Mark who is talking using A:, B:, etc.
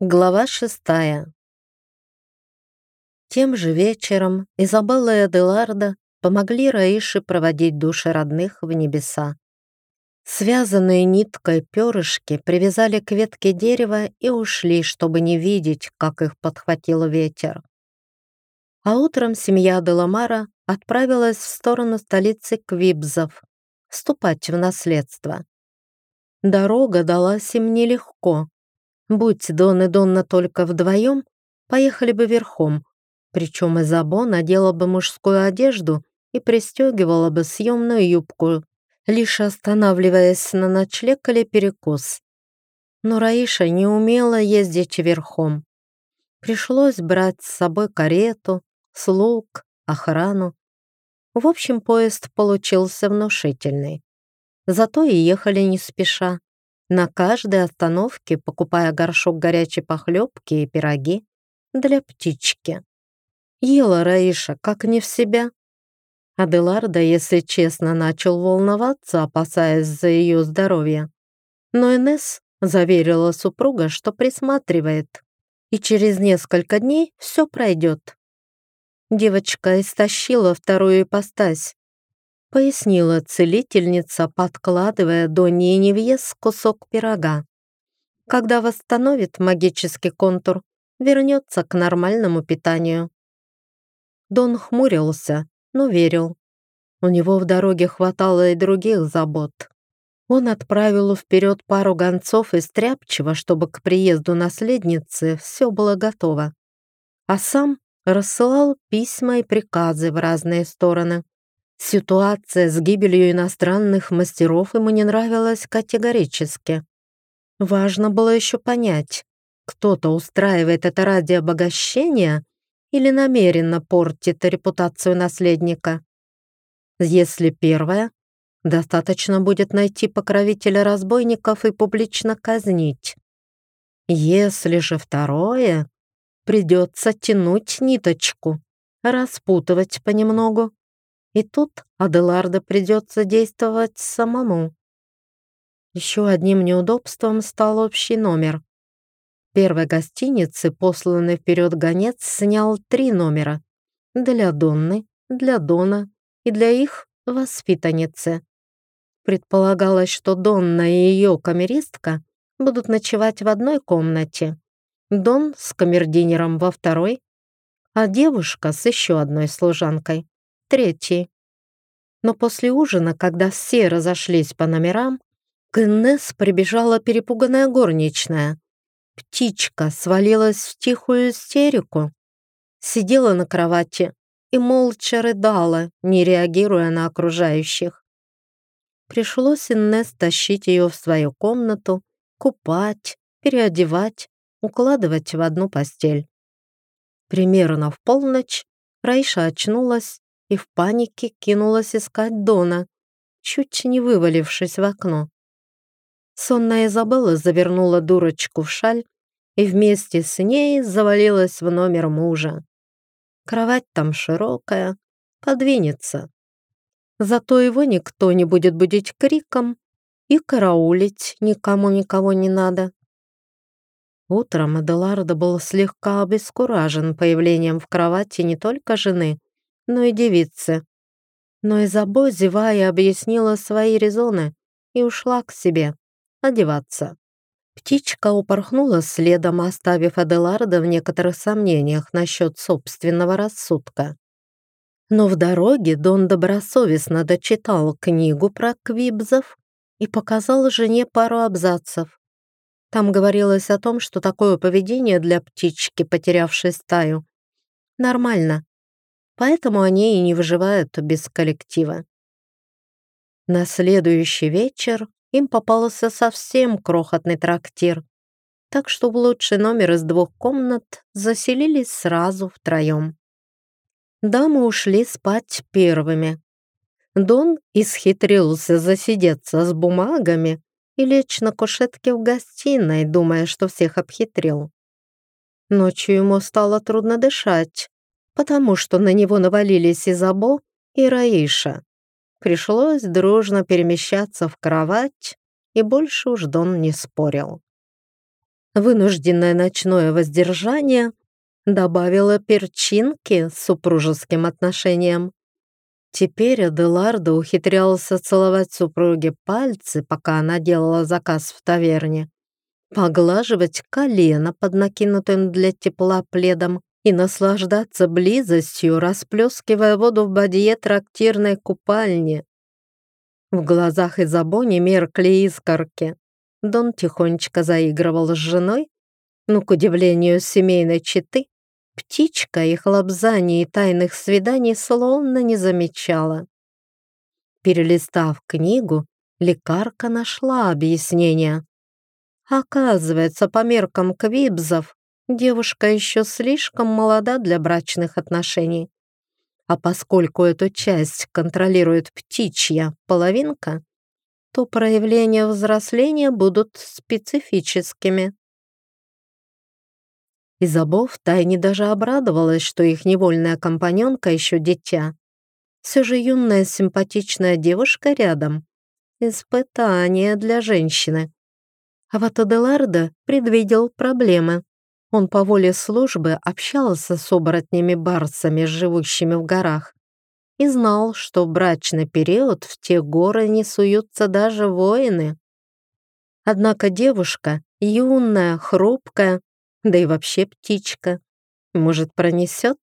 A: Глава шестая. Тем же вечером Изабелла и Аделарда помогли Раише проводить души родных в небеса. Связанные ниткой перышки привязали к ветке дерева и ушли, чтобы не видеть, как их подхватил ветер. А утром семья Деламара отправилась в сторону столицы Квибзов, вступать в наследство. Дорога далась им нелегко, Будь Дон и Донна только вдвоем, поехали бы верхом, причем Изабо надела бы мужскую одежду и пристегивала бы съемную юбку, лишь останавливаясь на ночлег или перекус. Но Раиша не умела ездить верхом. Пришлось брать с собой карету, слуг, охрану. В общем, поезд получился внушительный. Зато и ехали не спеша на каждой остановке покупая горшок горячей похлебки и пироги для птички. Ела Раиша как не в себя. Аделарда, если честно, начал волноваться, опасаясь за ее здоровье. Но Инесс заверила супруга, что присматривает, и через несколько дней все пройдет. Девочка истощила вторую ипостась, пояснила целительница, подкладывая до Ниневьес кусок пирога. Когда восстановит магический контур, вернется к нормальному питанию. Дон хмурился, но верил. У него в дороге хватало и других забот. Он отправил вперед пару гонцов из Тряпчева, чтобы к приезду наследницы все было готово. А сам рассылал письма и приказы в разные стороны. Ситуация с гибелью иностранных мастеров ему не нравилась категорически. Важно было еще понять, кто-то устраивает это ради обогащения или намеренно портит репутацию наследника. Если первое, достаточно будет найти покровителя разбойников и публично казнить. Если же второе, придется тянуть ниточку, распутывать понемногу. И тут Аделарда придется действовать самому. Еще одним неудобством стал общий номер. В первой гостинице посланный вперед гонец снял три номера. Для Донны, для Дона и для их воспитанницы. Предполагалось, что Донна и ее камеристка будут ночевать в одной комнате, Дон с камердинером во второй, а девушка с еще одной служанкой третий. Но после ужина, когда все разошлись по номерам, к Инесс прибежала перепуганная горничная. Птичка свалилась в тихую истерику, сидела на кровати и молча рыдала, не реагируя на окружающих. Пришлось Инесс тащить ее в свою комнату, купать, переодевать, укладывать в одну постель. Примерно в полночь Раиша очнулась и в панике кинулась искать Дона, чуть не вывалившись в окно. Сонная Изабелла завернула дурочку в шаль и вместе с ней завалилась в номер мужа. Кровать там широкая, подвинется. Зато его никто не будет будить криком, и караулить никому никого не надо. Утром Аделардо был слегка обескуражен появлением в кровати не только жены, но и девицы. Но Изабо, зевая, объяснила свои резоны и ушла к себе одеваться. Птичка упорхнула следом, оставив Аделарда в некоторых сомнениях насчет собственного рассудка. Но в дороге Дон добросовестно дочитал книгу про квибзов и показал жене пару абзацев. Там говорилось о том, что такое поведение для птички, потерявшей стаю, нормально, поэтому они и не выживают без коллектива. На следующий вечер им попался совсем крохотный трактир, так что в лучший номер из двух комнат заселились сразу втроем. Дамы ушли спать первыми. Дон исхитрился засидеться с бумагами и лечь на кушетке в гостиной, думая, что всех обхитрил. Ночью ему стало трудно дышать, потому что на него навалились Изабо и Раиша. Пришлось дружно перемещаться в кровать, и больше уж Дон не спорил. вынужденное ночное воздержание добавило перчинки супружеским отношением. Теперь Аделардо ухитрялся целовать супруге пальцы, пока она делала заказ в таверне, поглаживать колено под накинутым для тепла пледом и наслаждаться близостью, расплескивая воду в бадье трактирной купальни. В глазах Изабони меркли искорки. Дон тихонечко заигрывал с женой, но, к удивлению семейной четы, птичка их лобзаний и тайных свиданий словно не замечала. Перелистав книгу, лекарка нашла объяснение. Оказывается, по меркам квибзов, девушка еще слишком молода для брачных отношений. А поскольку эту часть контролирует птичья половинка, то проявления взросления будут специфическими. Изабов тайне даже обрадовалась, что их невольная компаньонка еще дитя. Все же юная симпатичная девушка рядом. Испытание для женщины. А вот Аделардо предвидел проблемы. Он по воле службы общался с оборотнями-барсами, живущими в горах, и знал, что в брачный период в те горы не суются даже воины. Однако девушка, юная, хрупкая, да и вообще птичка. Может, пронесет?